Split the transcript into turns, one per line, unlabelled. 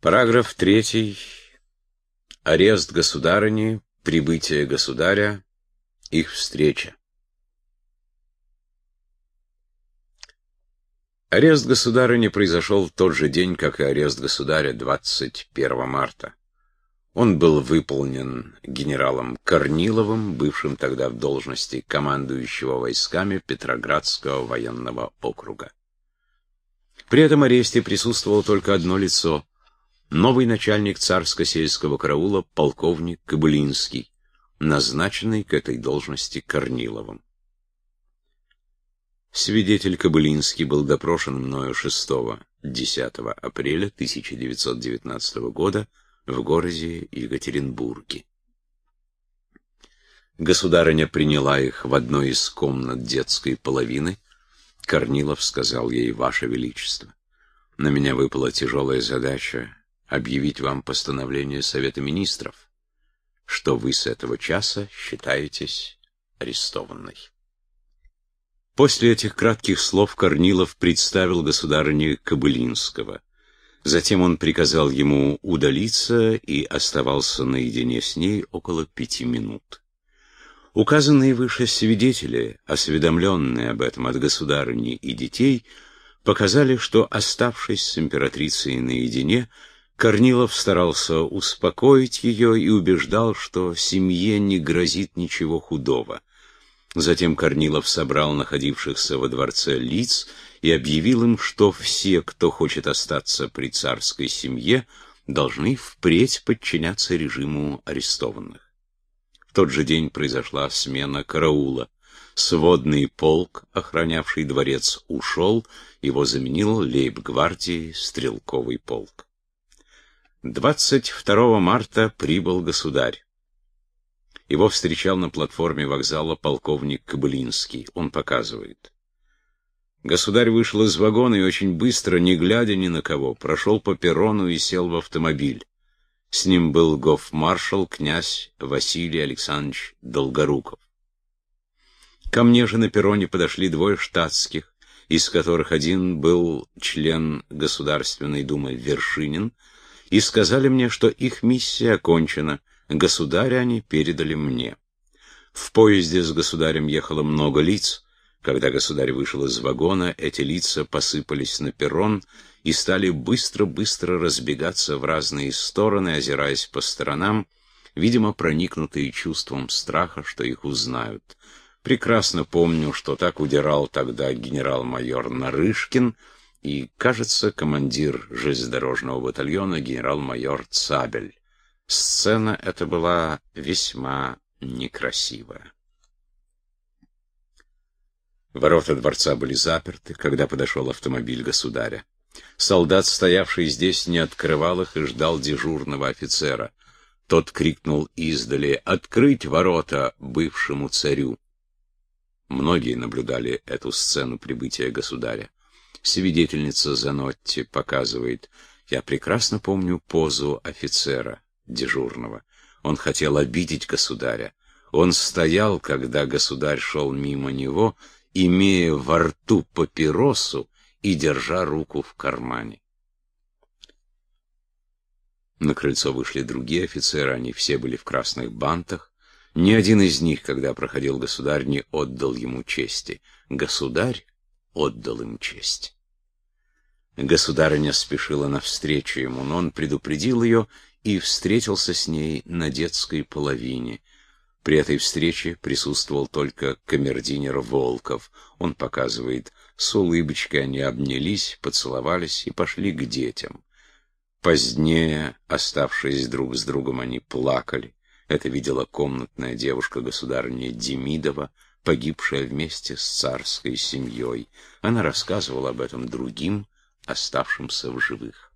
Параграф 3. Арест государыни, прибытие государя, их встреча. Арест государыни произошел в тот же день, как и арест государя 21 марта. Он был выполнен генералом Корниловым, бывшим тогда в должности командующего войсками Петроградского военного округа. При этом аресте присутствовало только одно лицо новый начальник царско-сельского караула полковник Кобылинский, назначенный к этой должности Корниловым. Свидетель Кобылинский был допрошен мною 6-10 апреля 1919 года в городе Екатеринбурге. Государыня приняла их в одной из комнат детской половины. Корнилов сказал ей «Ваше Величество». На меня выпала тяжелая задача объявить вам постановление Совета Министров, что вы с этого часа считаетесь арестованной. После этих кратких слов Корнилов представил государыне Кобылинского. Затем он приказал ему удалиться и оставался наедине с ней около пяти минут. Указанные выше свидетели, осведомленные об этом от государыни и детей, показали, что, оставшись с императрицей наедине, Корнилов старался успокоить ее и убеждал, что семье не грозит ничего худого. Затем Корнилов собрал находившихся во дворце лиц и объявил им, что все, кто хочет остаться при царской семье, должны впредь подчиняться режиму арестованных. В тот же день произошла смена караула. Сводный полк, охранявший дворец, ушел, его заменил лейб-гвардии стрелковый полк. 22 марта прибыл государь. Его встречал на платформе вокзала полковник Кобылинский. Он показывает. Государь вышел из вагона и очень быстро, не глядя ни на кого, прошел по перрону и сел в автомобиль. С ним был гофмаршал князь Василий Александрович Долгоруков. Ко мне же на перроне подошли двое штатских, из которых один был член Государственной Думы Вершинин, и сказали мне, что их миссия окончена, государя они передали мне. В поезде с государем ехало много лиц. Когда государь вышел из вагона, эти лица посыпались на перрон и стали быстро-быстро разбегаться в разные стороны, озираясь по сторонам, видимо, проникнутые чувством страха, что их узнают. Прекрасно помню, что так удирал тогда генерал-майор Нарышкин, и, кажется, командир железнодорожного батальона генерал-майор Цабель. Сцена эта была весьма некрасивая. Ворота дворца были заперты, когда подошел автомобиль государя. Солдат, стоявший здесь, не открывал их и ждал дежурного офицера. Тот крикнул издали «Открыть ворота бывшему царю!». Многие наблюдали эту сцену прибытия государя. Свидетельница Занотти показывает. Я прекрасно помню позу офицера дежурного. Он хотел обидеть государя. Он стоял, когда государь шел мимо него, имея во рту папиросу и держа руку в кармане. На крыльцо вышли другие офицеры, они все были в красных бантах. Ни один из них, когда проходил государь, не отдал ему чести. Государь отдал им честь. Государыня спешила навстречу ему, но он предупредил ее и встретился с ней на детской половине. При этой встрече присутствовал только камердинер Волков. Он показывает, с улыбочкой они обнялись, поцеловались и пошли к детям. Позднее, оставшись друг с другом, они плакали. Это видела комнатная девушка государыня Демидова, погибшая вместе с царской семьей. Она рассказывала об этом другим, оставшимся в живых.